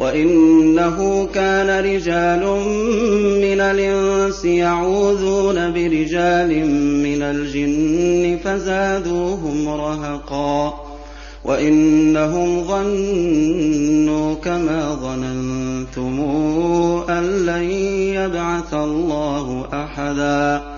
وإنه كان رجال من الإنس يعوذون برجال من الجن فزادوهم رهقا وإنهم ظنوا كما ظننتم أن لن يبعث الله أحدا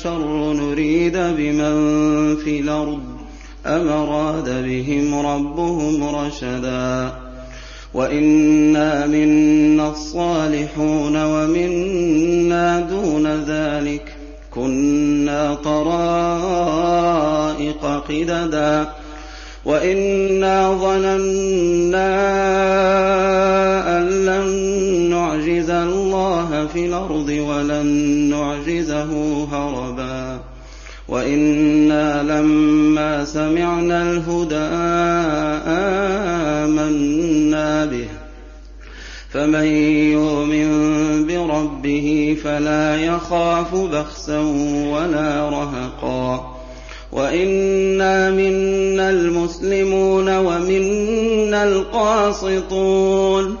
أشر نريد بمن في الأرض؟ أم أراد بهم ربهم رشدا؟ وإنا منا الصالحون ومنا دون ذلك. كنا طرائق قددا. وإنا ظننا أن لن في الأرض ولن نعجزه هربا. وإنا لما سمعنا الهدى آمنا به. فمن يؤمن بربه فلا يخاف بخسا ولا رهقا. وإنا منا المسلمون ومنا القاسطون.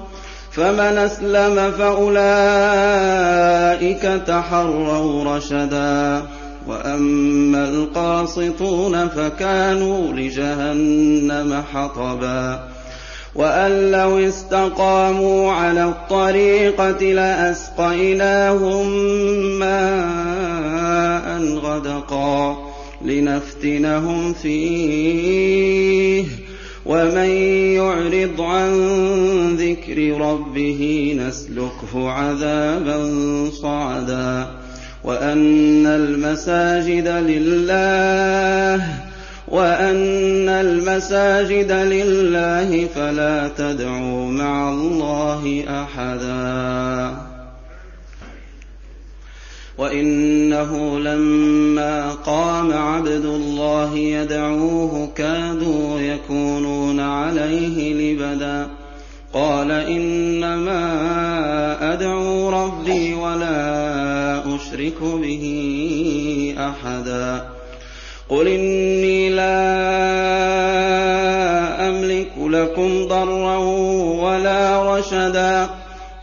فمن أسلم فأولئك تحروا رشدا. وأما القاسطون فكانوا لجهنم حطبا. وأن لو استقاموا على الطريقة لأسقيناهم ماء غدقا. لنفتنهم فيه. ومن يعرض عن ذكر ربه نسلكه عذابا صعدا وأن المساجد لله وأن المساجد لله فلا تدعوا مع الله أحدا وإنه لما قام عبد الله يدعوه كادوا يكونون عليه لبدا قال إنما أدعو ربي ولا أشرك به أحدا قل إني لا أملك لكم ضرا ولا رشدا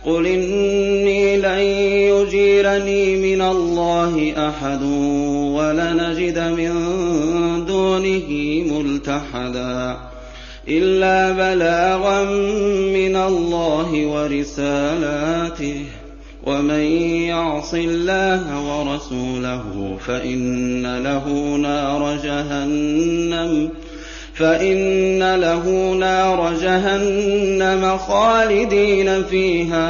قل يجيرني من الله أحد ولنجد من دونه ملتحدا إلا بلاغا من الله ورسالاته ومن يعص الله ورسوله فإن له نار جهنم فإن له نار جهنم خالدين فيها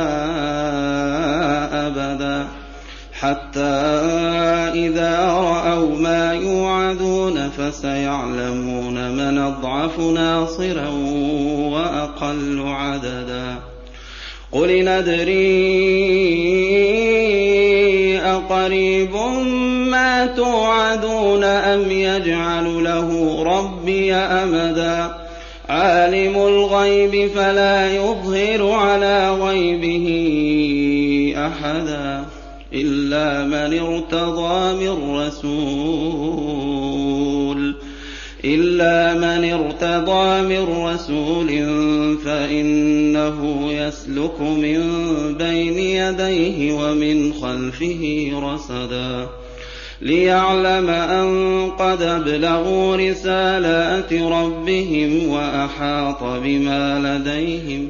أبدا حتى إذا رأوا ما يوعدون فسيعلمون من أضعف ناصرا وأقل عددا. قل ندري أقريب ما توعدون أم يجعل له ربي أمدا. عالم الغيب فلا يظهر على غيبه أحدا. إلا من ارتضى من رسول إلا من ارتضى من رسول فإنه يسلك من بين يديه ومن خلفه رصدا ليعلم أن قد ابلغوا رسالات ربهم وأحاط بما لديهم